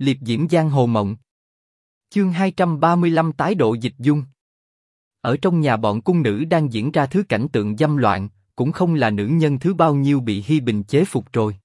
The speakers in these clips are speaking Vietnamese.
liệp diễm giang hồ mộng. Chương 235 tái độ dịch dung. Ở trong nhà bọn cung nữ đang diễn ra thứ cảnh tượng dâm loạn, cũng không là nữ nhân thứ bao nhiêu bị Hi Bình chế phục rồi.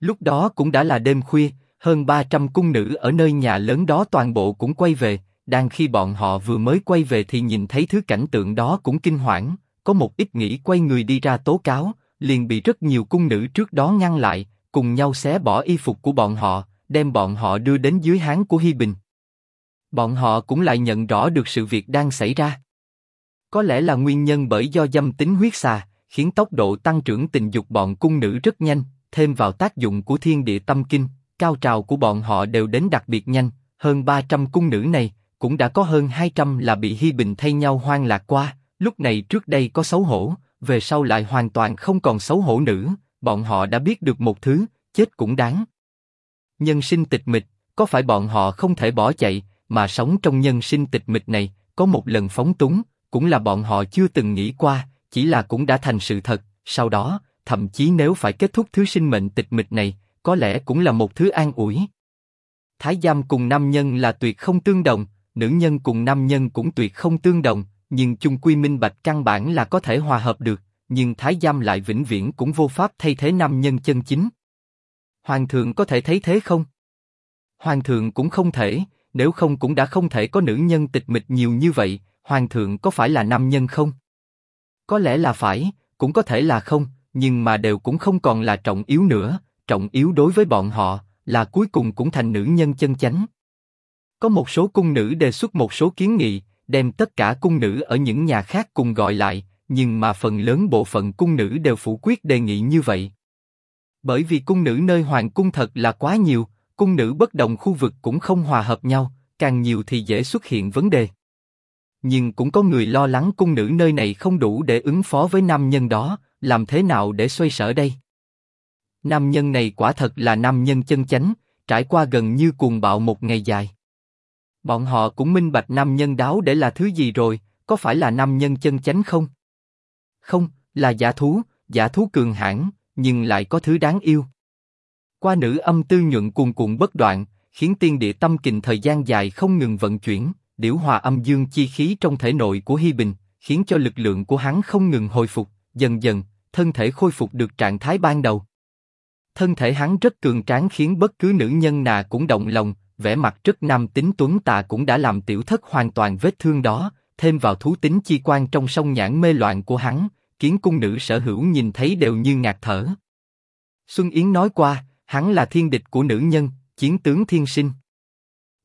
Lúc đó cũng đã là đêm khuya, hơn 300 cung nữ ở nơi nhà lớn đó toàn bộ cũng quay về, đang khi bọn họ vừa mới quay về thì nhìn thấy thứ cảnh tượng đó cũng kinh hoảng, có một ít nghĩ quay người đi ra tố cáo, liền bị rất nhiều cung nữ trước đó ngăn lại, cùng nhau xé bỏ y phục của bọn họ, đem bọn họ đưa đến dưới háng của Hi Bình. Bọn họ cũng lại nhận rõ được sự việc đang xảy ra. Có lẽ là nguyên nhân bởi do dâm tính huyết xà, khiến tốc độ tăng trưởng tình dục bọn cung nữ rất nhanh, thêm vào tác dụng của thiên địa tâm kinh, cao trào của bọn họ đều đến đặc biệt nhanh. Hơn 300 cung nữ này, cũng đã có hơn 200 là bị Hi Bình thay nhau hoang lạc qua. Lúc này trước đây có xấu hổ, về sau lại hoàn toàn không còn xấu hổ nữa. Bọn họ đã biết được một thứ, chết cũng đáng. Nhân sinh tịch mịch, có phải bọn họ không thể bỏ chạy, mà sống trong nhân sinh tịch mịch này, có một lần phóng túng, cũng là bọn họ chưa từng nghĩ qua, chỉ là cũng đã thành sự thật. Sau đó, thậm chí nếu phải kết thúc thứ sinh mệnh tịch mịch này, có lẽ cũng là một thứ an ủi. Thái giam cùng nam nhân là tuyệt không tương đồng, nữ nhân cùng nam nhân cũng tuyệt không tương đồng, nhưng chung quy minh bạch căn bản là có thể hòa hợp được, nhưng thái giam lại vĩnh viễn cũng vô pháp thay thế nam nhân chân chính. Hoàng thượng có thể thấy thế không? Hoàng thượng cũng không thể, nếu không cũng đã không thể có nữ nhân tịch mịch nhiều như vậy. Hoàng thượng có phải là nam nhân không? Có lẽ là phải, cũng có thể là không, nhưng mà đều cũng không còn là trọng yếu nữa. Trọng yếu đối với bọn họ là cuối cùng cũng thành nữ nhân chân chánh. Có một số cung nữ đề xuất một số kiến nghị, đem tất cả cung nữ ở những nhà khác cùng gọi lại, nhưng mà phần lớn bộ phận cung nữ đều phủ quyết đề nghị như vậy. Bởi vì cung nữ nơi hoàng cung thật là quá nhiều, cung nữ bất đồng khu vực cũng không hòa hợp nhau, càng nhiều thì dễ xuất hiện vấn đề. Nhưng cũng có người lo lắng cung nữ nơi này không đủ để ứng phó với nam nhân đó, làm thế nào để xoay sở đây? Nam nhân này quả thật là nam nhân chân chánh, trải qua gần như cuồng bạo một ngày dài. Bọn họ cũng minh bạch nam nhân đáo để là thứ gì rồi, có phải là nam nhân chân chánh không? Không, là giả thú, giả thú cường hãn, nhưng lại có thứ đáng yêu. Qua nữ âm tư nhuận cuồn cuộn bất đoạn, khiến tiên địa tâm kình thời gian dài không ngừng vận chuyển, điểu hòa âm dương chi khí trong thể nội của Hi Bình, khiến cho lực lượng của hắn không ngừng hồi phục, dần dần, thân thể khôi phục được trạng thái ban đầu. Thân thể hắn rất cường tráng khiến bất cứ nữ nhân nào cũng động lòng, vẻ mặt rất nam tính tuấn tà cũng đã làm tiểu thất hoàn toàn vết thương đó, thêm vào thú tính chi quan trong sông nhãn mê loạn của hắn, kiến cung nữ sở hữu nhìn thấy đều như ngạt thở. Xuân Yến nói qua, hắn là thiên địch của nữ nhân, chiến tướng thiên sinh.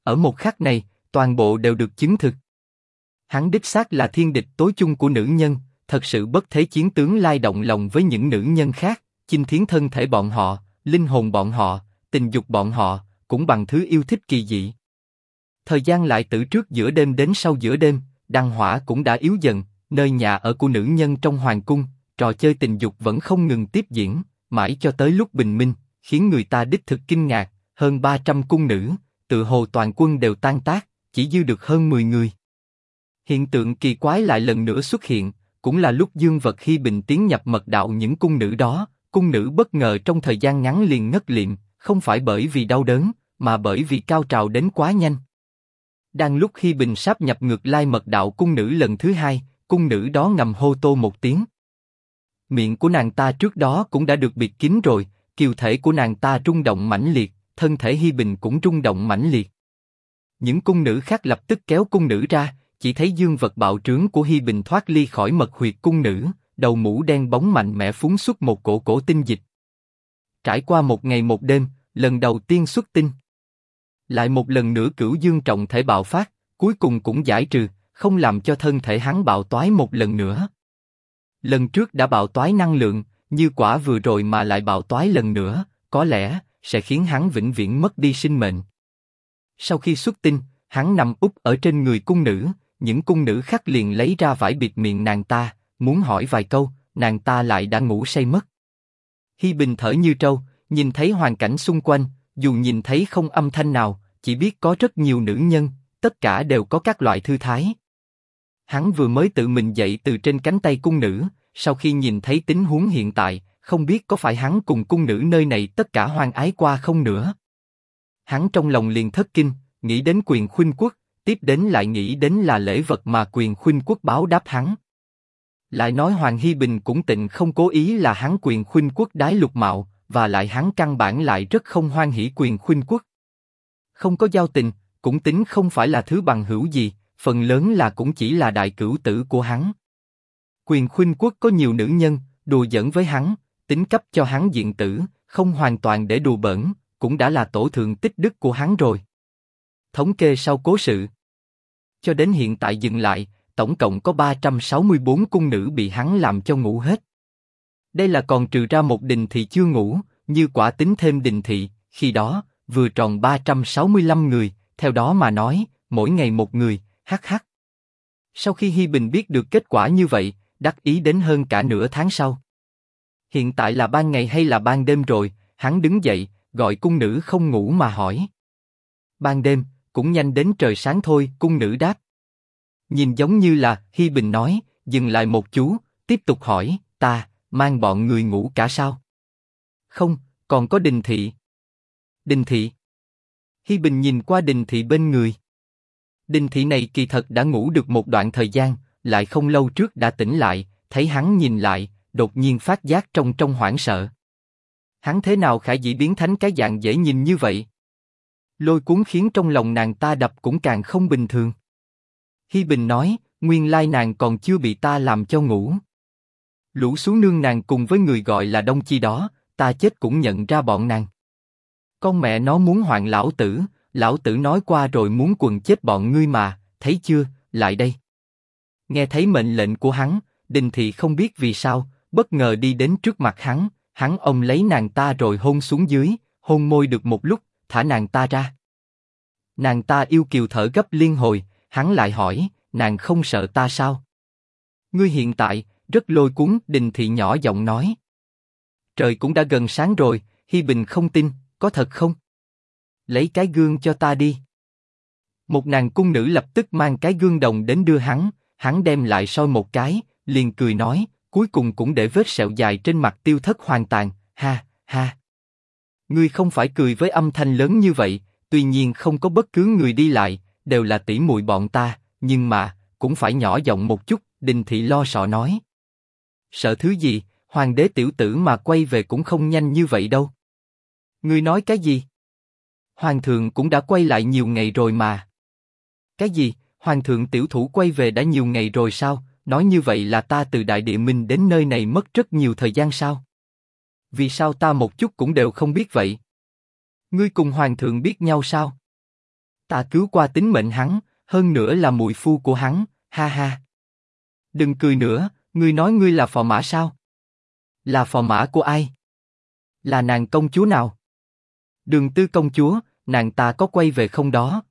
Ở một khắc này, toàn bộ đều được chứng thực. Hắn đích xác là thiên địch tối chung của nữ nhân, thật sự bất thế chiến tướng lai động lòng với những nữ nhân khác, chinh thiến thân thể bọn họ, linh hồn bọn họ, tình dục bọn họ, cũng bằng thứ yêu thích kỳ dị. Thời gian lại từ trước giữa đêm đến sau giữa đêm, đăng hỏa cũng đã yếu dần, nơi nhà ở của nữ nhân trong hoàng cung, trò chơi tình dục vẫn không ngừng tiếp diễn, mãi cho tới lúc bình minh, khiến người ta đích thực kinh ngạc, hơn 300 cung nữ, tự hồ toàn quân đều tan tác, chỉ dư được hơn 10 người. Hiện tượng kỳ quái lại lần nữa xuất hiện, cũng là lúc Dương Vật khi bình tiến nhập mật đạo những cung nữ đó, cung nữ bất ngờ trong thời gian ngắn liền ngất liệm, không phải bởi vì đau đớn, mà bởi vì cao trào đến quá nhanh. Đang lúc khi Bình sắp nhập ngược lai mật đạo cung nữ lần thứ hai, cung nữ đó ngầm hô tô một tiếng. Miệng của nàng ta trước đó cũng đã được bịt kín rồi, kiều thể của nàng ta rung động mãnh liệt, thân thể Hi Bình cũng rung động mãnh liệt. Những cung nữ khác lập tức kéo cung nữ ra, chỉ thấy dương vật bạo trướng của Hi Bình thoát ly khỏi mật huyệt cung nữ, đầu mũ đen bóng mạnh mẽ phúng xuất một cổ cổ tinh dịch. Trải qua một ngày một đêm, lần đầu tiên xuất tinh. Lại một lần nữa cửu dương trọng thể bạo phát, cuối cùng cũng giải trừ, không làm cho thân thể hắn bạo toái một lần nữa. Lần trước đã bạo toái năng lượng, như quả vừa rồi mà lại bạo toái lần nữa, có lẽ sẽ khiến hắn vĩnh viễn mất đi sinh mệnh. Sau khi xuất tinh, hắn nằm úp ở trên người cung nữ, những cung nữ khác liền lấy ra vải bịt miệng nàng ta, muốn hỏi vài câu, nàng ta lại đã ngủ say mất. Hi Bình thở như trâu, nhìn thấy hoàn cảnh xung quanh, dù nhìn thấy không âm thanh nào, chỉ biết có rất nhiều nữ nhân, tất cả đều có các loại thư thái. Hắn vừa mới tự mình dậy từ trên cánh tay cung nữ, sau khi nhìn thấy tính huống hiện tại, không biết có phải hắn cùng cung nữ nơi này tất cả hoang ái qua không nữa. Hắn trong lòng liền thất kinh, nghĩ đến quyền khuynh quốc, tiếp đến lại nghĩ đến là lễ vật mà quyền khuynh quốc báo đáp hắn. Lại nói Hoàng Hy Bình cũng tịnh không cố ý là hắn quyền khuynh quốc đái lục mạo, và lại hắn căn bản lại rất không hoan hỷ quyền khuynh quốc. Không có giao tình, cũng tính không phải là thứ bằng hữu gì, phần lớn là cũng chỉ là đại cửu tử của hắn. Quyền khuynh quốc có nhiều nữ nhân, đùa giỡn với hắn, tính cấp cho hắn diện tử, không hoàn toàn để đùa bẩn, cũng đã là tổ thượng tích đức của hắn rồi. Thống kê sau cố sự. Cho đến hiện tại dừng lại, tổng cộng có 364 cung nữ bị hắn làm cho ngủ hết. Đây là còn trừ ra một đình thị chưa ngủ, như quả tính thêm đình thị, khi đó, vừa tròn 365 người, theo đó mà nói, mỗi ngày một người, hắc hắc. Sau khi Hi Bình biết được kết quả như vậy, đắc ý đến hơn cả nửa tháng sau. Hiện tại là ban ngày hay là ban đêm rồi, hắn đứng dậy, gọi cung nữ không ngủ mà hỏi. Ban đêm, cũng nhanh đến trời sáng thôi, cung nữ đáp. Nhìn giống như là, Hi Bình nói, dừng lại một chú, tiếp tục hỏi, ta, mang bọn người ngủ cả sao? Không, còn có đình thị. Đình thị. Hi Bình nhìn qua đình thị bên người. Đinh thị này kỳ thật đã ngủ được một đoạn thời gian, lại không lâu trước đã tỉnh lại, thấy hắn nhìn lại, đột nhiên phát giác trong trong hoảng sợ. Hắn thế nào khả dĩ biến thành cái dạng dễ nhìn như vậy? Lôi cuốn khiến trong lòng nàng ta đập cũng càng không bình thường. Hi Bình nói, nguyên lai nàng còn chưa bị ta làm cho ngủ. Lũ xuống nương nàng cùng với người gọi là Đông Chi đó, ta chết cũng nhận ra bọn nàng. Con mẹ nó muốn hoạn lão tử, lão tử nói qua rồi muốn quần chết bọn ngươi mà, thấy chưa, lại đây. Nghe thấy mệnh lệnh của hắn, Đình Thị không biết vì sao, bất ngờ đi đến trước mặt hắn, hắn ôm lấy nàng ta rồi hôn xuống dưới, hôn môi được một lúc, thả nàng ta ra. Nàng ta yêu kiều thở gấp liên hồi, hắn lại hỏi, nàng không sợ ta sao? Ngươi hiện tại rất lôi cuốn, Đình Thị nhỏ giọng nói. Trời cũng đã gần sáng rồi, Hi Bình không tin, có thật không? Lấy cái gương cho ta đi. Một nàng cung nữ lập tức mang cái gương đồng đến đưa hắn, hắn đem lại soi một cái, liền cười nói, cuối cùng cũng để vết sẹo dài trên mặt tiêu thất hoàn toàn, ha, ha. Ngươi không phải cười với âm thanh lớn như vậy, tuy nhiên không có bất cứ người đi lại, đều là tỷ muội bọn ta, nhưng mà cũng phải nhỏ giọng một chút. Đình thị lo sợ nói. Sợ thứ gì? Hoàng đế tiểu tử mà quay về cũng không nhanh như vậy đâu. Ngươi nói cái gì? Hoàng thượng cũng đã quay lại nhiều ngày rồi mà. Cái gì? Hoàng thượng tiểu thủ quay về đã nhiều ngày rồi sao? Nói như vậy là ta từ Đại Địa Minh đến nơi này mất rất nhiều thời gian sao? Vì sao ta một chút cũng đều không biết vậy? Ngươi cùng Hoàng thượng biết nhau sao? Ta cứu qua tính mệnh hắn, hơn nữa là mùi phu của hắn, ha ha. Đừng cười nữa, ngươi nói ngươi là phò mã sao? Là phò mã của ai? Là nàng công chúa nào? Đường Tư công chúa, nàng ta có quay về không đó?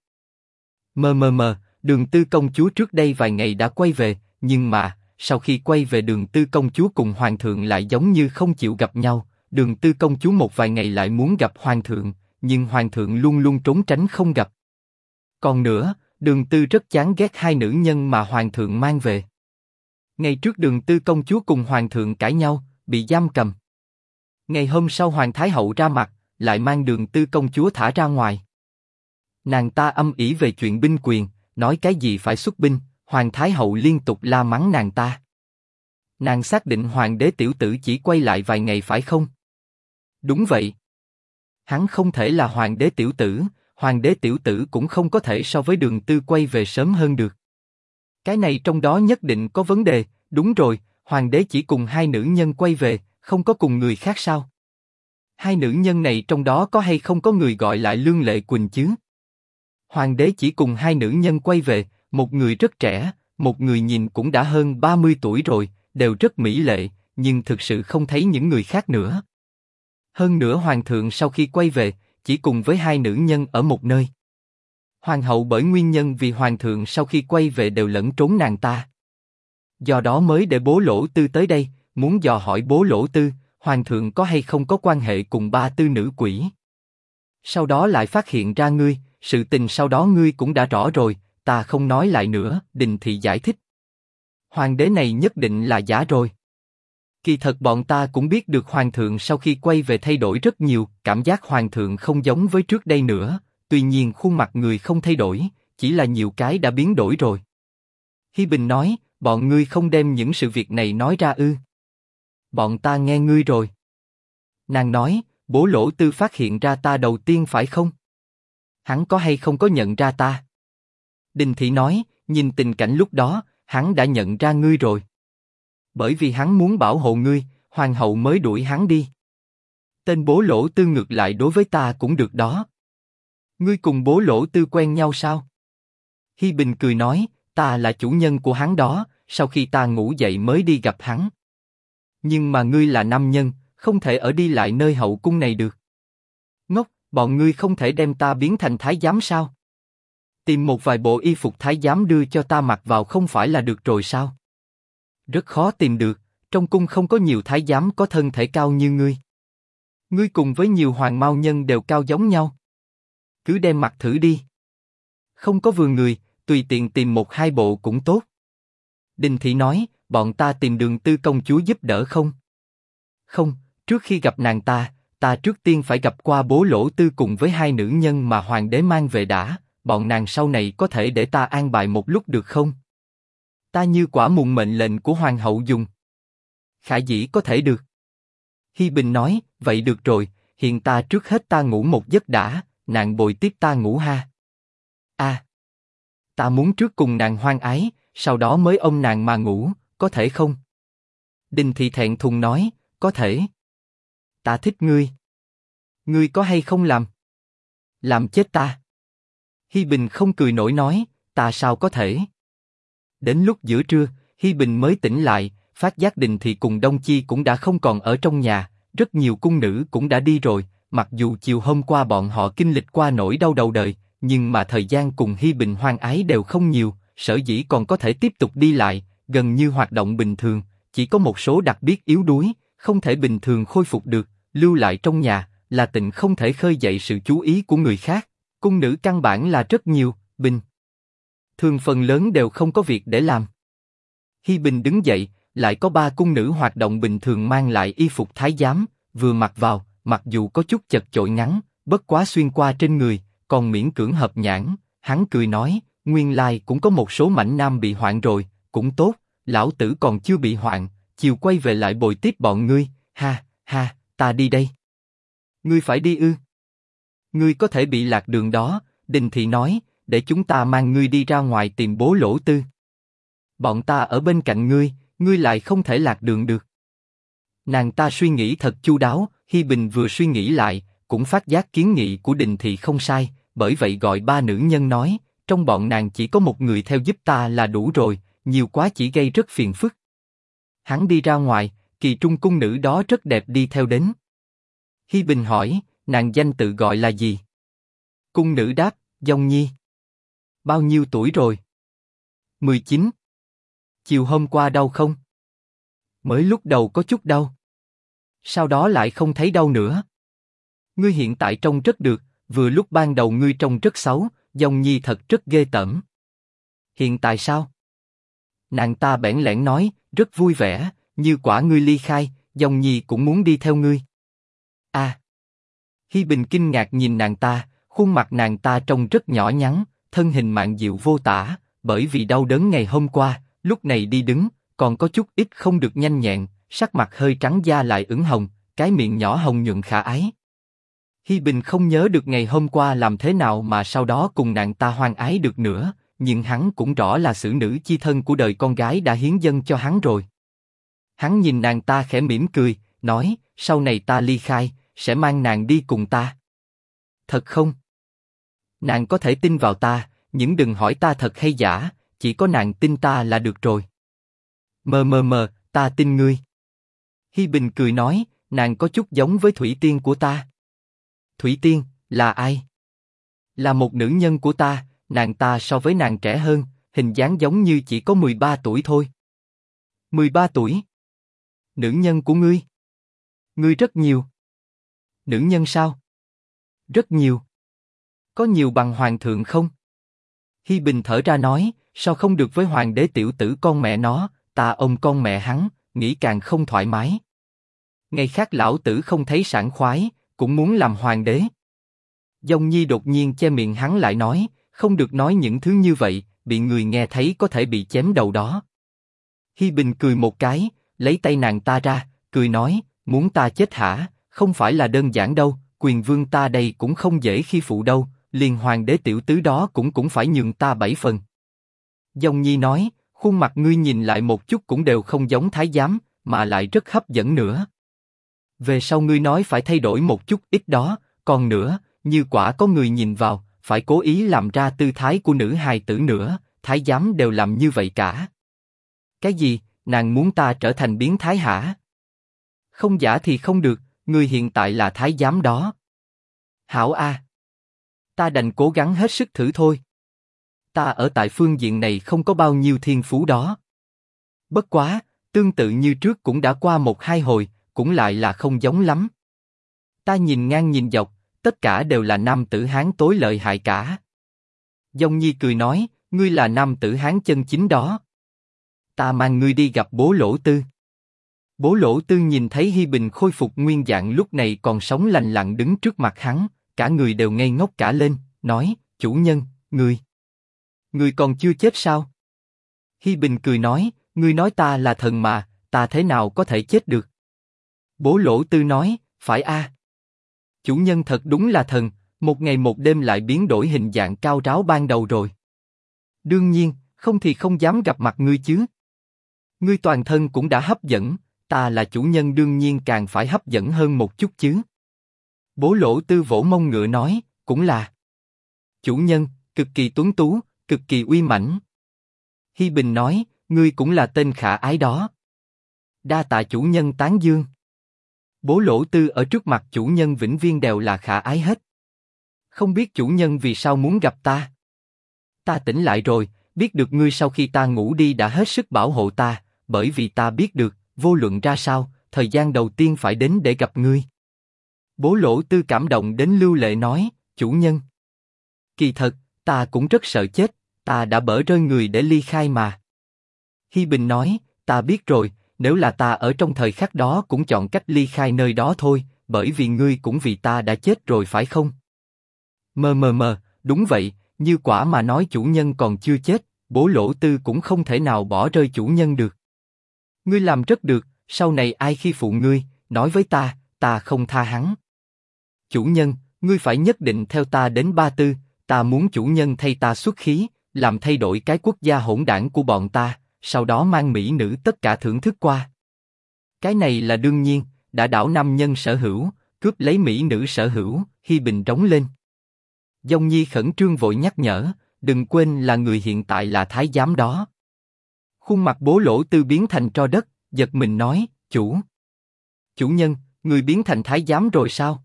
Mờ mờ mờ, Đường Tư công chúa trước đây vài ngày đã quay về, nhưng mà sau khi quay về Đường Tư công chúa cùng Hoàng thượng lại giống như không chịu gặp nhau. Đường Tư công chúa một vài ngày lại muốn gặp Hoàng thượng, nhưng Hoàng thượng luôn luôn trốn tránh không gặp. Còn nữa, Đường Tư rất chán ghét hai nữ nhân mà Hoàng thượng mang về. Ngày trước Đường Tư công chúa cùng Hoàng thượng cãi nhau, bị giam cầm. Ngày hôm sau Hoàng Thái hậu ra mặt, lại mang Đường Tư công chúa thả ra ngoài. Nàng ta âm ỉ về chuyện binh quyền, nói cái gì phải xuất binh, Hoàng Thái hậu liên tục la mắng nàng ta. Nàng xác định Hoàng đế tiểu tử chỉ quay lại vài ngày phải không? Đúng vậy. Hắn không thể là Hoàng đế tiểu tử, Hoàng đế tiểu tử cũng không có thể so với đường tư quay về sớm hơn được. Cái này trong đó nhất định có vấn đề, đúng rồi, Hoàng đế chỉ cùng hai nữ nhân quay về, không có cùng người khác sao? Hai nữ nhân này trong đó có hay không có người gọi lại Lương Lệ Quỳnh chứ? Hoàng đế chỉ cùng hai nữ nhân quay về, một người rất trẻ, một người nhìn cũng đã hơn 30 tuổi rồi, đều rất mỹ lệ, nhưng thực sự không thấy những người khác nữa. Hơn nữa hoàng thượng sau khi quay về, chỉ cùng với hai nữ nhân ở một nơi. Hoàng hậu bởi nguyên nhân vì hoàng thượng sau khi quay về đều lẫn trốn nàng ta. Do đó mới để bố lỗ tư tới đây, muốn dò hỏi bố lỗ tư, hoàng thượng có hay không có quan hệ cùng ba tư nữ quỷ. Sau đó lại phát hiện ra ngươi, sự tình sau đó ngươi cũng đã rõ rồi, ta không nói lại nữa, đình thị giải thích. Hoàng đế này nhất định là giả rồi. Kỳ thật bọn ta cũng biết được hoàng thượng sau khi quay về thay đổi rất nhiều, cảm giác hoàng thượng không giống với trước đây nữa, tuy nhiên khuôn mặt người không thay đổi, chỉ là nhiều cái đã biến đổi rồi. Hi Bình nói, bọn ngươi không đem những sự việc này nói ra ư? Bọn ta nghe ngươi rồi. Nàng nói, bố lỗ tư phát hiện ra ta đầu tiên phải không? Hắn có hay không có nhận ra ta? Đình Thị nói, nhìn tình cảnh lúc đó, hắn đã nhận ra ngươi rồi. Bởi vì hắn muốn bảo hộ ngươi, hoàng hậu mới đuổi hắn đi. Tên bố lỗ tư ngược lại đối với ta cũng được đó. Ngươi cùng bố lỗ tư quen nhau sao? Hi Bình cười nói, ta là chủ nhân của hắn đó, sau khi ta ngủ dậy mới đi gặp hắn. Nhưng mà ngươi là nam nhân, không thể ở đi lại nơi hậu cung này được. Ngốc, bọn ngươi không thể đem ta biến thành thái giám sao? Tìm một vài bộ y phục thái giám đưa cho ta mặc vào không phải là được rồi sao? Rất khó tìm được, trong cung không có nhiều thái giám có thân thể cao như ngươi. Ngươi cùng với nhiều hoàng mao nhân đều cao giống nhau. Cứ đem mặc thử đi. Không có vừa người, tùy tiện tìm một hai bộ cũng tốt. đình Thị nói, bọn ta tìm đường tư công chúa giúp đỡ không? Không, trước khi gặp nàng ta, ta trước tiên phải gặp qua bố lỗ tư cùng với hai nữ nhân mà hoàng đế mang về đã, bọn nàng sau này có thể để ta an bài một lúc được không? Ta như quả mùng mệnh lệnh của hoàng hậu dùng. Khả dĩ có thể được. Hi Bình nói, vậy được rồi, hiện ta trước hết ta ngủ một giấc đã, nàng bồi tiếp ta ngủ ha. A, ta muốn trước cùng nàng hoan ái, sau đó mới ôm nàng mà ngủ, có thể không? đình Thị thẹn thùng nói, có thể. Ta thích ngươi. Ngươi có hay không làm? Làm chết ta. Hi Bình không cười nổi nói, ta sao có thể? Đến lúc giữa trưa, Hi Bình mới tỉnh lại, phát giác Đình Thị cùng Đông Chi cũng đã không còn ở trong nhà, rất nhiều cung nữ cũng đã đi rồi. Mặc dù chiều hôm qua bọn họ kinh lịch qua nỗi đau đầu đời, nhưng mà thời gian cùng Hi Bình hoang ái đều không nhiều, sở dĩ còn có thể tiếp tục đi lại, gần như hoạt động bình thường, chỉ có một số đặc biệt yếu đuối, không thể bình thường khôi phục được, lưu lại trong nhà, là tịnh không thể khơi dậy sự chú ý của người khác. Cung nữ căn bản là rất nhiều, bình. Thường phần lớn đều không có việc để làm. Hi Bình đứng dậy, lại có ba cung nữ hoạt động bình thường mang lại y phục thái giám, vừa mặc vào, mặc dù có chút chật chội ngắn, bất quá xuyên qua trên người, còn miễn cưỡng hợp nhãn. Hắn cười nói, nguyên lai cũng có một số mảnh nam bị hoạn rồi, cũng tốt, lão tử còn chưa bị hoạn, chiều quay về lại bồi tiếp bọn ngươi, ha, ha, ta đi đây. Ngươi phải đi ư? Ngươi có thể bị lạc đường đó, Đình Thị nói, để chúng ta mang ngươi đi ra ngoài tìm bố lỗ tư. Bọn ta ở bên cạnh ngươi, ngươi lại không thể lạc đường được. Nàng ta suy nghĩ thật chu đáo, Hi Bình vừa suy nghĩ lại, cũng phát giác kiến nghị của Đình Thị không sai, bởi vậy gọi ba nữ nhân nói, trong bọn nàng chỉ có một người theo giúp ta là đủ rồi, nhiều quá chỉ gây rất phiền phức. Hắn đi ra ngoài, kỳ trung cung nữ đó rất đẹp đi theo đến. Hi Bình hỏi, nàng danh tự gọi là gì? Cung nữ đáp, Dông Nhi. Bao nhiêu tuổi rồi? 19. Chiều hôm qua đau không? Mới lúc đầu có chút đau. Sau đó lại không thấy đau nữa. Ngươi hiện tại trông rất được, vừa lúc ban đầu ngươi trông rất xấu, Dông Nhi thật rất ghê tởm. Hiện tại sao? Nàng ta bẽn lẽn nói, rất vui vẻ, như quả ngươi ly khai, Dòng Nhi cũng muốn đi theo ngươi. A. À. Hi Bình kinh ngạc nhìn nàng ta, khuôn mặt nàng ta trông rất nhỏ nhắn, thân hình mạng dịu vô tả, bởi vì đau đớn ngày hôm qua, lúc này đi đứng, còn có chút ít không được nhanh nhẹn, sắc mặt hơi trắng da lại ửng hồng, cái miệng nhỏ hồng nhuận khả ái. Hi Bình không nhớ được ngày hôm qua làm thế nào mà sau đó cùng nàng ta hoan ái được nữa, nhưng hắn cũng rõ là xử nữ chi thân của đời con gái đã hiến dâng cho hắn rồi. Hắn nhìn nàng ta khẽ mỉm cười, nói, sau này ta ly khai, sẽ mang nàng đi cùng ta. Thật không? Nàng có thể tin vào ta, nhưng đừng hỏi ta thật hay giả, chỉ có nàng tin ta là được rồi. Mờ mờ mờ, ta tin ngươi. Hi Bình cười nói, nàng có chút giống với Thủy Tiên của ta. Thủy Tiên, là ai? Là một nữ nhân của ta, nàng ta so với nàng trẻ hơn, hình dáng giống như chỉ có 13 tuổi thôi. 13 tuổi? Nữ nhân của ngươi? Ngươi rất nhiều. Nữ nhân sao? Rất nhiều. Có nhiều bằng hoàng thượng không? Hi Bình thở ra nói, sao không được với hoàng đế tiểu tử con mẹ nó, ta ông con mẹ hắn, nghĩ càng không thoải mái. Ngày khác lão tử không thấy sảng khoái, cũng muốn làm hoàng đế. dông Nhi đột nhiên che miệng hắn lại nói, không được nói những thứ như vậy, bị người nghe thấy có thể bị chém đầu đó. Hi Bình cười một cái, lấy tay nàng ta ra, cười nói, muốn ta chết hả? Không phải là đơn giản đâu, quyền vương ta đây cũng không dễ khi phụ đâu, liền hoàng đế tiểu tứ đó cũng cũng phải nhường ta bảy phần. Dòng Nhi nói, khuôn mặt ngươi nhìn lại một chút cũng đều không giống thái giám, mà lại rất hấp dẫn nữa. Về sau ngươi nói phải thay đổi một chút ít đó, còn nữa, như quả có người nhìn vào, phải cố ý làm ra tư thái của nữ hài tử nữa, thái giám đều làm như vậy cả. Cái gì, nàng muốn ta trở thành biến thái hả? Không giả thì không được, ngươi hiện tại là thái giám đó. Hảo a, ta đành cố gắng hết sức thử thôi. Ta ở tại phương diện này không có bao nhiêu thiên phú đó. Bất quá, tương tự như trước cũng đã qua một hai hồi, cũng lại là không giống lắm. Ta nhìn ngang nhìn dọc, tất cả đều là nam tử hán tối lợi hại cả. Dông Nhi cười nói, ngươi là nam tử hán chân chính đó. Ta mang ngươi đi gặp bố lỗ tư. Bố lỗ tư nhìn thấy Hi Bình khôi phục nguyên dạng lúc này còn sống lành lặn đứng trước mặt hắn, cả người đều ngây ngốc cả lên, nói, chủ nhân, ngươi, ngươi còn chưa chết sao? Hi Bình cười nói, ngươi nói ta là thần mà, ta thế nào có thể chết được? Bố lỗ tư nói, phải a. Chủ nhân thật đúng là thần, một ngày một đêm lại biến đổi hình dạng cao ráo ban đầu rồi. Đương nhiên, không thì không dám gặp mặt ngươi chứ. Ngươi toàn thân cũng đã hấp dẫn, ta là chủ nhân đương nhiên càng phải hấp dẫn hơn một chút chứ. Bố lỗ tư vỗ mông ngựa nói, cũng là. Chủ nhân, cực kỳ tuấn tú, cực kỳ uy mãnh. Hi Bình nói, ngươi cũng là tên khả ái đó. Đa tạ chủ nhân tán dương. Bố lỗ tư ở trước mặt chủ nhân vĩnh viên đều là khả ái hết. Không biết chủ nhân vì sao muốn gặp ta. Ta tỉnh lại rồi, biết được ngươi sau khi ta ngủ đi đã hết sức bảo hộ ta, bởi vì ta biết được, vô luận ra sao, thời gian đầu tiên phải đến để gặp ngươi. Bố lỗ tư cảm động đến lưu lệ nói, chủ nhân. Kỳ thật, ta cũng rất sợ chết, ta đã bỡ rơi người để ly khai mà. Hi Bình nói, ta biết rồi, nếu là ta ở trong thời khắc đó cũng chọn cách ly khai nơi đó thôi, bởi vì ngươi cũng vì ta đã chết rồi phải không? Mờ mờ mờ, đúng vậy, như quả mà nói chủ nhân còn chưa chết, bố lỗ tư cũng không thể nào bỏ rơi chủ nhân được. Ngươi làm rất được, sau này ai khi phụ ngươi, nói với ta, ta không tha hắn. Chủ nhân, ngươi phải nhất định theo ta đến Ba Tư, ta muốn chủ nhân thay ta xuất khí, làm thay đổi cái quốc gia hỗn đảng của bọn ta, sau đó mang mỹ nữ tất cả thưởng thức qua. Cái này là đương nhiên, đã đảo nam nhân sở hữu, cướp lấy mỹ nữ sở hữu, Hi Bình trống lên. Dông Nhi khẩn trương vội nhắc nhở, đừng quên là người hiện tại là thái giám đó. Khuôn mặt bố lỗ tư biến thành tro đất, giật mình nói, chủ. Chủ nhân, người biến thành thái giám rồi sao?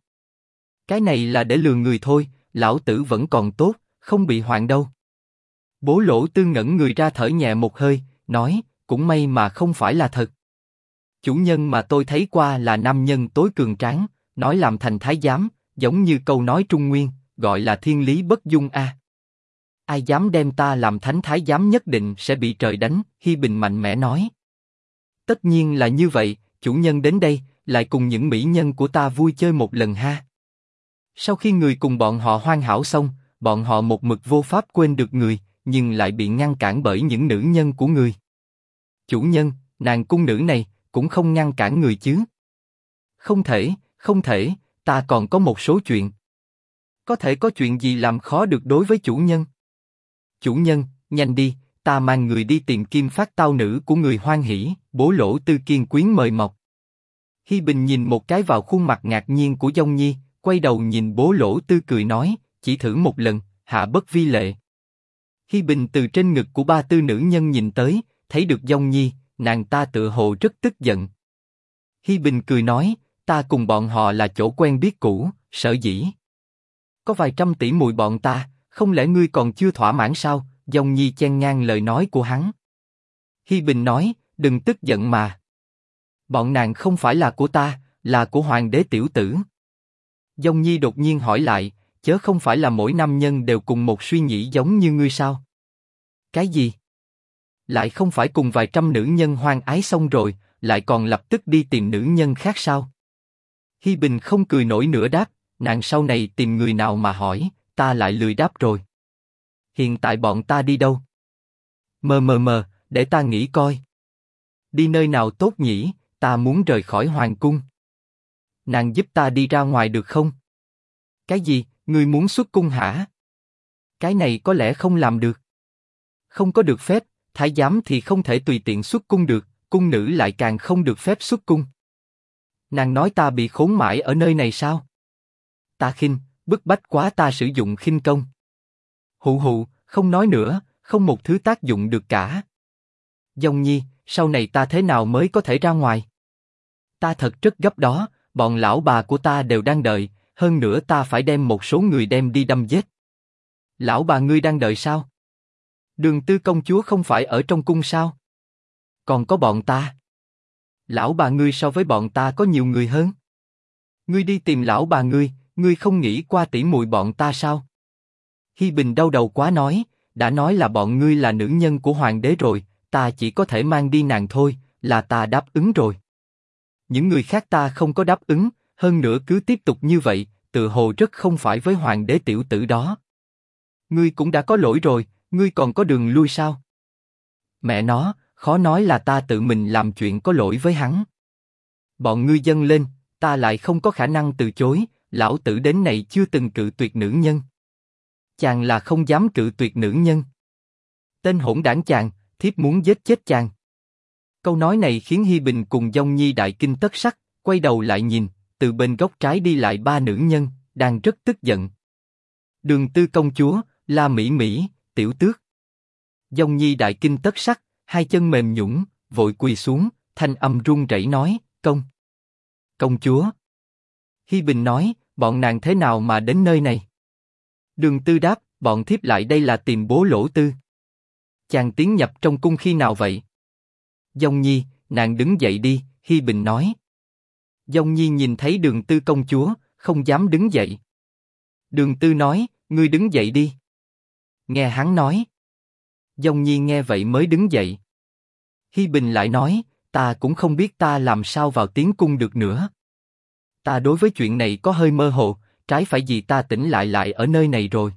Cái này là để lừa người thôi, lão tử vẫn còn tốt, không bị hoạn đâu. Bố lỗ tư ngẩn người ra thở nhẹ một hơi, nói, cũng may mà không phải là thật. Chủ nhân mà tôi thấy qua là nam nhân tối cường tráng, nói làm thành thái giám, giống như câu nói trung nguyên, gọi là thiên lý bất dung a. Ai dám đem ta làm thánh thái giám nhất định sẽ bị trời đánh, Hi Bình mạnh mẽ nói. Tất nhiên là như vậy, chủ nhân đến đây, lại cùng những mỹ nhân của ta vui chơi một lần ha. Sau khi người cùng bọn họ hoan hảo xong, bọn họ một mực vô pháp quên được người, nhưng lại bị ngăn cản bởi những nữ nhân của người. Chủ nhân, nàng cung nữ này cũng không ngăn cản người chứ? Không thể, không thể, ta còn có một số chuyện. Có thể có chuyện gì làm khó được đối với chủ nhân? Chủ nhân, nhanh đi, ta mang người đi tìm kim phát tao nữ của người hoan hỉ, bố lỗ tư kiên quyến mời mọc. Hi Bình nhìn một cái vào khuôn mặt ngạc nhiên của Dông Nhi, quay đầu nhìn bố lỗ tư cười nói, chỉ thử một lần, hạ bất vi lệ. Hi Bình từ trên ngực của ba tư nữ nhân nhìn tới, thấy được Dông Nhi, nàng ta tự hồ rất tức giận. Hi Bình cười nói, ta cùng bọn họ là chỗ quen biết cũ, sợ dĩ. Có vài trăm tỷ mùi bọn ta, không lẽ ngươi còn chưa thỏa mãn sao? Dông Nhi chen ngang lời nói của hắn. Hi Bình nói, đừng tức giận mà. Bọn nàng không phải là của ta, là của hoàng đế tiểu tử. Dông Nhi đột nhiên hỏi lại, chớ không phải là mỗi nam nhân đều cùng một suy nghĩ giống như ngươi sao? Cái gì? Lại không phải cùng vài trăm nữ nhân hoang ái xong rồi, lại còn lập tức đi tìm nữ nhân khác sao? Hi Bình không cười nổi nữa đáp, nàng sau này tìm người nào mà hỏi, ta lại lười đáp rồi. Hiện tại bọn ta đi đâu? Mờ mờ mờ, để ta nghĩ coi. Đi nơi nào tốt nhỉ, ta muốn rời khỏi hoàng cung. Nàng giúp ta đi ra ngoài được không? Cái gì, ngươi muốn xuất cung hả? Cái này có lẽ không làm được. Không có được phép, thái giám thì không thể tùy tiện xuất cung được, cung nữ lại càng không được phép xuất cung. Nàng nói ta bị khốn mãi ở nơi này sao? Ta khinh, bức bách quá ta sử dụng khinh công. Hụ hụ, không nói nữa, không một thứ tác dụng được cả. Dông nhi, sau này ta thế nào mới có thể ra ngoài? Ta thật rất gấp đó, bọn lão bà của ta đều đang đợi, hơn nữa ta phải đem một số người đem đi đâm giết. Lão bà ngươi đang đợi sao? Đường tư công chúa không phải ở trong cung sao? Còn có bọn ta. Lão bà ngươi so với bọn ta có nhiều người hơn. Ngươi đi tìm lão bà ngươi, ngươi không nghĩ qua tỉ mùi bọn ta sao? Hi Bình đau đầu quá nói, đã nói là bọn ngươi là nữ nhân của hoàng đế rồi, ta chỉ có thể mang đi nàng thôi, là ta đáp ứng rồi. Những người khác ta không có đáp ứng, hơn nữa cứ tiếp tục như vậy, tự hồ rất không phải với hoàng đế tiểu tử đó. Ngươi cũng đã có lỗi rồi, ngươi còn có đường lui sao? Mẹ nó, khó nói là ta tự mình làm chuyện có lỗi với hắn. Bọn ngươi dâng lên, ta lại không có khả năng từ chối, lão tử đến này chưa từng cự tuyệt nữ nhân. Chàng là không dám cự tuyệt nữ nhân. Tên hỗn đảng chàng, thiếp muốn giết chết chàng. Câu nói này khiến Hi Bình cùng Dông Nhi đại kinh tất sắc, quay đầu lại nhìn, từ bên góc trái đi lại ba nữ nhân, đang rất tức giận. Đường Tư công chúa, La Mỹ Mỹ, Tiểu Tước. Dông Nhi đại kinh tất sắc, hai chân mềm nhũn, vội quỳ xuống, thanh âm run rẩy nói, công. Công chúa. Hi Bình nói, bọn nàng thế nào mà đến nơi này? Đường Tư đáp, bọn thiếp lại đây là tìm bố lỗ tư. Chàng tiến nhập trong cung khi nào vậy? Dông Nhi, nàng đứng dậy đi, Hi Bình nói. Dông Nhi nhìn thấy Đường Tư công chúa, không dám đứng dậy. Đường Tư nói, ngươi đứng dậy đi. Nghe hắn nói. Dông Nhi nghe vậy mới đứng dậy. Hi Bình lại nói, ta cũng không biết ta làm sao vào tiến cung được nữa. Ta đối với chuyện này có hơi mơ hồ, trái phải gì ta tỉnh lại lại ở nơi này rồi.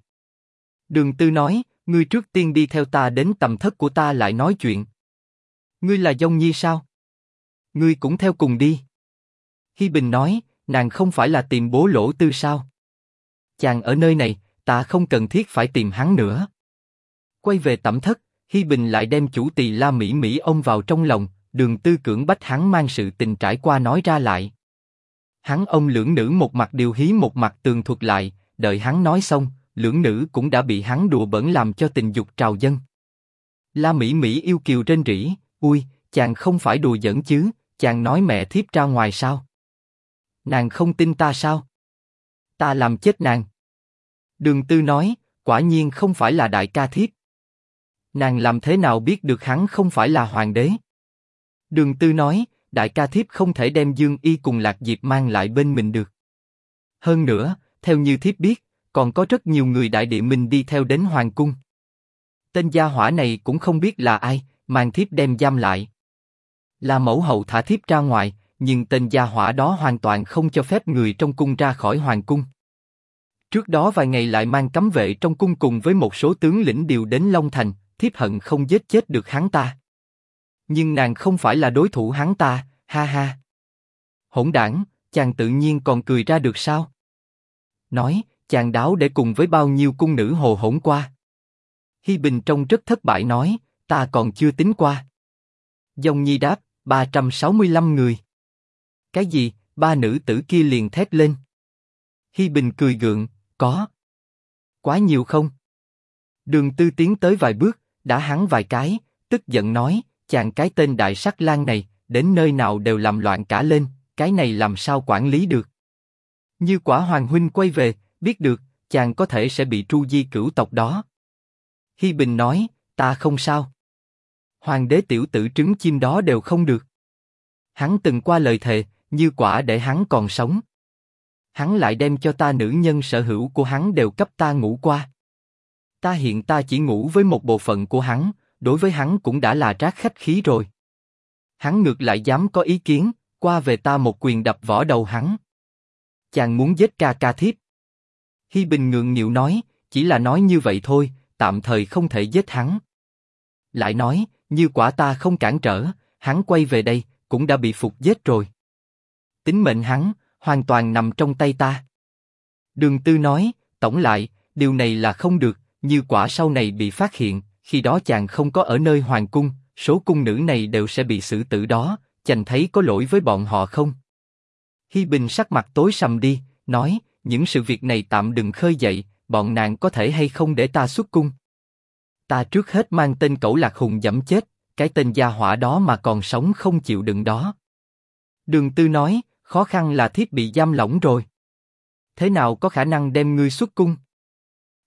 Đường Tư nói, ngươi trước tiên đi theo ta đến tầm thất của ta lại nói chuyện. Ngươi là Dông Nhi sao? Ngươi cũng theo cùng đi. Hi Bình nói, nàng không phải là tìm bố lỗ tư sao? Chàng ở nơi này, ta không cần thiết phải tìm hắn nữa. Quay về tẩm thất, Hi Bình lại đem chủ tỳ La Mỹ Mỹ ôm vào trong lòng, đường tư cưỡng bách hắn mang sự tình trải qua nói ra lại. Hắn ông lưỡng nữ một mặt điều hí một mặt tường thuật lại, đợi hắn nói xong, lưỡng nữ cũng đã bị hắn đùa bẩn làm cho tình dục trào dân. La Mỹ Mỹ yêu kiều trên rỉ, ui, chàng không phải đùa giỡn chứ, chàng nói mẹ thiếp ra ngoài sao? Nàng không tin ta sao? Ta làm chết nàng. Đường Tư nói, quả nhiên không phải là đại ca thiếp. Nàng làm thế nào biết được hắn không phải là hoàng đế? Đường Tư nói, đại ca thiếp không thể đem Dương Y cùng Lạc Diệp mang lại bên mình được. Hơn nữa, theo như thiếp biết, còn có rất nhiều người đại địa mình đi theo đến hoàng cung. Tên gia hỏa này cũng không biết là ai, mang thiếp đem giam lại. Là mẫu hậu thả thiếp ra ngoài, nhưng tên gia hỏa đó hoàn toàn không cho phép người trong cung ra khỏi hoàng cung. Trước đó vài ngày lại mang cấm vệ trong cung cùng với một số tướng lĩnh điều đến Long Thành, thiếp hận không giết chết được hắn ta. Nhưng nàng không phải là đối thủ hắn ta, ha ha. Hỗn đảng, chàng tự nhiên còn cười ra được sao? Nói, chàng đáo để cùng với bao nhiêu cung nữ hồ hỗn qua. Hi Bình trông rất thất bại nói, ta còn chưa tính qua. Dòng Nhi đáp, 365 người. Cái gì? Ba nữ tử kia liền thét lên. Hi Bình cười gượng, có. Quá nhiều không? Đường Tư tiến tới vài bước, đã hắn vài cái, tức giận nói, chàng cái tên đại sắc lang này, đến nơi nào đều làm loạn cả lên, cái này làm sao quản lý được? Như quả Hoàng huynh quay về, biết được, chàng có thể sẽ bị tru di cửu tộc đó. Hi Bình nói, ta không sao. Hoàng đế tiểu tử trứng chim đó đều không được. Hắn từng qua lời thề, như quả để hắn còn sống. Hắn lại đem cho ta nữ nhân sở hữu của hắn đều cấp ta ngủ qua. Ta hiện ta chỉ ngủ với một bộ phận của hắn, đối với hắn cũng đã là trác khách khí rồi. Hắn ngược lại dám có ý kiến, qua về ta một quyền đập vỏ đầu hắn. chàng muốn giết ca ca thiếp. Hi Bình ngượng nghịu nói, chỉ là nói như vậy thôi, tạm thời không thể giết hắn. Lại nói, như quả ta không cản trở, hắn quay về đây, cũng đã bị phục giết rồi. Tính mệnh hắn, hoàn toàn nằm trong tay ta. Đường Tư nói, tổng lại, điều này là không được, như quả sau này bị phát hiện, khi đó chàng không có ở nơi hoàng cung, số cung nữ này đều sẽ bị xử tử đó, chàng thấy có lỗi với bọn họ không? Hi Bình sắc mặt tối sầm đi, nói, những sự việc này tạm đừng khơi dậy, bọn nàng có thể hay không để ta xuất cung? Ta trước hết mang tên cẩu lạc hùng dẫm chết, cái tên gia hỏa đó mà còn sống không chịu đựng đó. Đường Tư nói, khó khăn là thiếp bị giam lỏng rồi. Thế nào có khả năng đem ngươi xuất cung?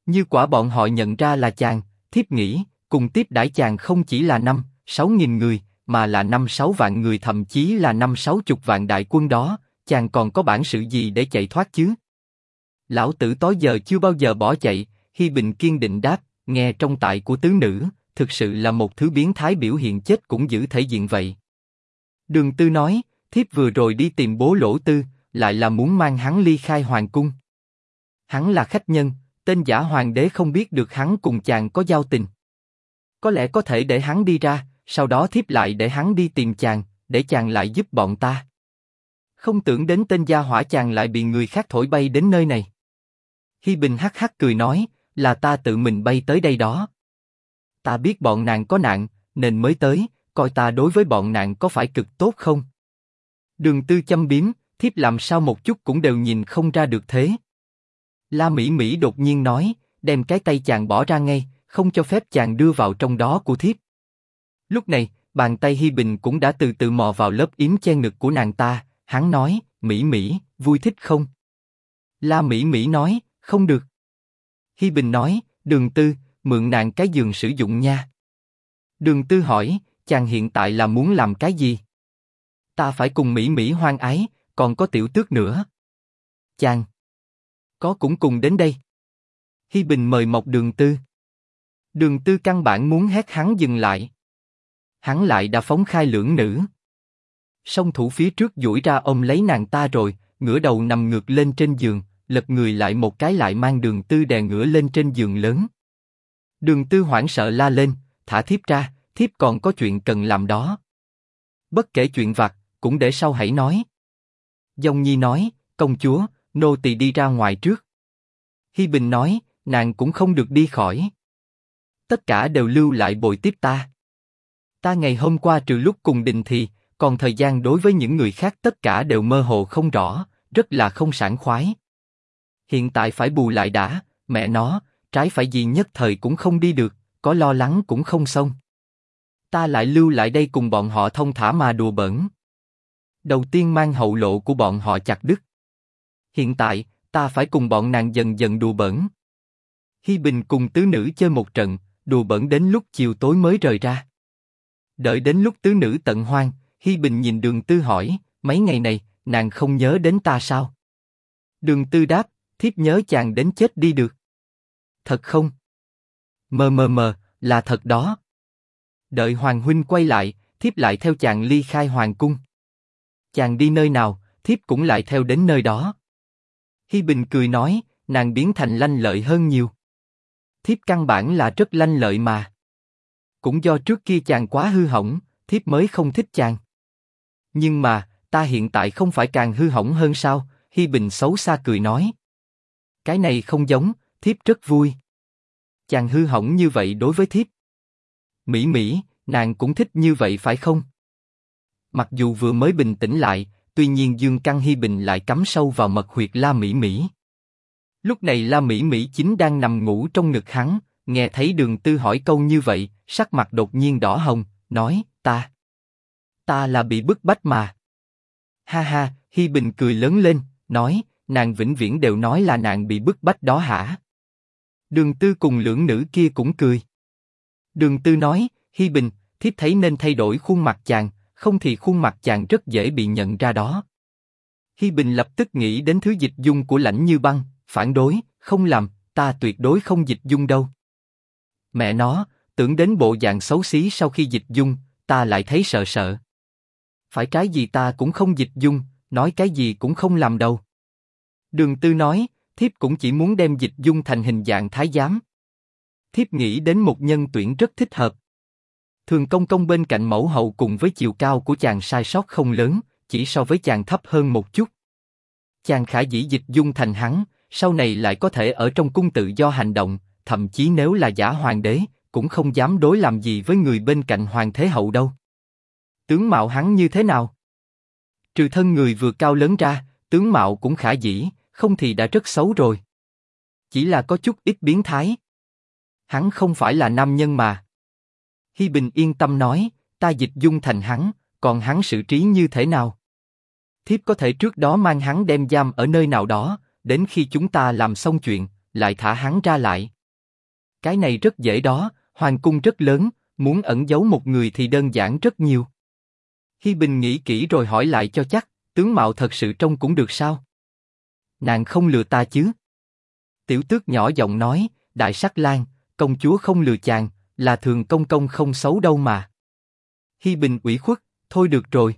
Như quả bọn họ nhận ra là chàng, thiếp nghĩ, cùng tiếp đãi chàng không chỉ là năm, sáu nghìn người, mà là năm sáu vạn người thậm chí là năm sáu chục vạn đại quân đó, chàng còn có bản sự gì để chạy thoát chứ? Lão tử tối giờ chưa bao giờ bỏ chạy, Hi Bình kiên định đáp, nghe trong tại của tứ nữ, thực sự là một thứ biến thái biểu hiện chết cũng giữ thể diện vậy. Đường Tư nói, thiếp vừa rồi đi tìm bố lỗ tư, lại là muốn mang hắn ly khai hoàng cung. Hắn là khách nhân, tên giả hoàng đế không biết được hắn cùng chàng có giao tình. Có lẽ có thể để hắn đi ra, sau đó thiếp lại để hắn đi tìm chàng, để chàng lại giúp bọn ta. Không tưởng đến tên gia hỏa chàng lại bị người khác thổi bay đến nơi này. Hi Bình hắc hắc cười nói, là ta tự mình bay tới đây đó. Ta biết bọn nàng có nạn, nên mới tới, coi ta đối với bọn nàng có phải cực tốt không? Đường Tư châm biếm, thiếp làm sao một chút cũng đều nhìn không ra được thế. La Mỹ Mỹ đột nhiên nói, đem cái tay chàng bỏ ra ngay, không cho phép chàng đưa vào trong đó của thiếp. Lúc này, bàn tay Hi Bình cũng đã từ từ mò vào lớp yếm che ngực của nàng ta, hắn nói, Mỹ Mỹ, vui thích không? La Mỹ Mỹ nói, không được. Hi Bình nói, Đường Tư, mượn nàng cái giường sử dụng nha. Đường Tư hỏi, chàng hiện tại là muốn làm cái gì? Ta phải cùng Mỹ Mỹ hoan ái, còn có tiểu tước nữa. Chàng, có cũng cùng đến đây. Hi Bình mời Mộc Đường Tư. Đường Tư căn bản muốn hét hắn dừng lại. Hắn lại đã phóng khai lưỡng nữ. Song thủ phía trước duỗi ra ôm lấy nàng ta rồi, ngửa đầu nằm ngược lên trên giường, lật người lại một cái lại mang đường tư đè ngửa lên trên giường lớn. Đường tư hoảng sợ la lên, thả thiếp ra, thiếp còn có chuyện cần làm đó. Bất kể chuyện vặt, cũng để sau hãy nói. Dông Nhi nói, công chúa, nô tỳ đi ra ngoài trước. Hi Bình nói, nàng cũng không được đi khỏi. Tất cả đều lưu lại bồi tiếp ta. Ta ngày hôm qua trừ lúc cùng đình thì, còn thời gian đối với những người khác tất cả đều mơ hồ không rõ, rất là không sảng khoái. Hiện tại phải bù lại đã, mẹ nó, trái phải gì nhất thời cũng không đi được, có lo lắng cũng không xong. Ta lại lưu lại đây cùng bọn họ thông thả mà đùa bẩn. Đầu tiên mang hậu lộ của bọn họ chặt đứt. Hiện tại, ta phải cùng bọn nàng dần dần đùa bẩn. Hi Bình cùng tứ nữ chơi một trận, đùa bẩn đến lúc chiều tối mới rời ra. Đợi đến lúc tứ nữ tận hoang, Hi Bình nhìn Đường Tư hỏi, mấy ngày này, nàng không nhớ đến ta sao? Đường Tư đáp, thiếp nhớ chàng đến chết đi được. Thật không? Mờ mờ mờ, là thật đó. Đợi Hoàng huynh quay lại, thiếp lại theo chàng ly khai hoàng cung. Chàng đi nơi nào, thiếp cũng lại theo đến nơi đó. Hi Bình cười nói, nàng biến thành lanh lợi hơn nhiều. Thiếp căn bản là rất lanh lợi mà. Cũng do trước kia chàng quá hư hỏng, thiếp mới không thích chàng. Nhưng mà, ta hiện tại không phải càng hư hỏng hơn sao? Hi Bình xấu xa cười nói. Cái này không giống, thiếp rất vui. Chàng hư hỏng như vậy đối với thiếp. Mỹ Mỹ, nàng cũng thích như vậy phải không? Mặc dù vừa mới bình tĩnh lại, tuy nhiên Dương Căn Hi Bình lại cắm sâu vào mật huyệt La Mỹ Mỹ. Lúc này La Mỹ Mỹ chính đang nằm ngủ trong ngực hắn, nghe thấy Đường Tư hỏi câu như vậy, sắc mặt đột nhiên đỏ hồng, nói, ta, ta là bị bức bách mà. Ha ha, Hi Bình cười lớn lên, nói, nàng vĩnh viễn đều nói là nàng bị bức bách đó hả? Đường Tư cùng lưỡng nữ kia cũng cười. Đường Tư nói, Hi Bình, thiếp thấy nên thay đổi khuôn mặt chàng, không thì khuôn mặt chàng rất dễ bị nhận ra đó. Hi Bình lập tức nghĩ đến thứ dịch dung của lãnh như băng, phản đối, không làm, ta tuyệt đối không dịch dung đâu. Mẹ nó, tưởng đến bộ dạng xấu xí sau khi dịch dung, ta lại thấy sợ sợ. Phải trái gì ta cũng không dịch dung, nói cái gì cũng không làm đâu. Đường Tư nói, thiếp cũng chỉ muốn đem dịch dung thành hình dạng thái giám. Thiếp nghĩ đến một nhân tuyển rất thích hợp. Thường công công bên cạnh mẫu hậu cùng với chiều cao của chàng sai sót không lớn, chỉ so với chàng thấp hơn một chút. Chàng khả dĩ dịch dung thành hắn, sau này lại có thể ở trong cung tự do hành động, thậm chí nếu là giả hoàng đế, cũng không dám đối làm gì với người bên cạnh hoàng thế hậu đâu. Tướng mạo hắn như thế nào? Trừ thân người vừa cao lớn ra, tướng mạo cũng khả dĩ, không thì đã rất xấu rồi. Chỉ là có chút ít biến thái. Hắn không phải là nam nhân mà. Hi Bình yên tâm nói, ta dịch dung thành hắn, còn hắn xử trí như thế nào? Thiếp có thể trước đó mang hắn đem giam ở nơi nào đó, đến khi chúng ta làm xong chuyện, lại thả hắn ra lại. Cái này rất dễ đó, hoàng cung rất lớn, muốn ẩn giấu một người thì đơn giản rất nhiều. Hi Bình nghĩ kỹ rồi hỏi lại cho chắc, tướng mạo thật sự trông cũng được sao? Nàng không lừa ta chứ? Tiểu tước nhỏ giọng nói, đại sắc lang, công chúa không lừa chàng, là thường công công không xấu đâu mà. Hi Bình ủy khuất, thôi được rồi.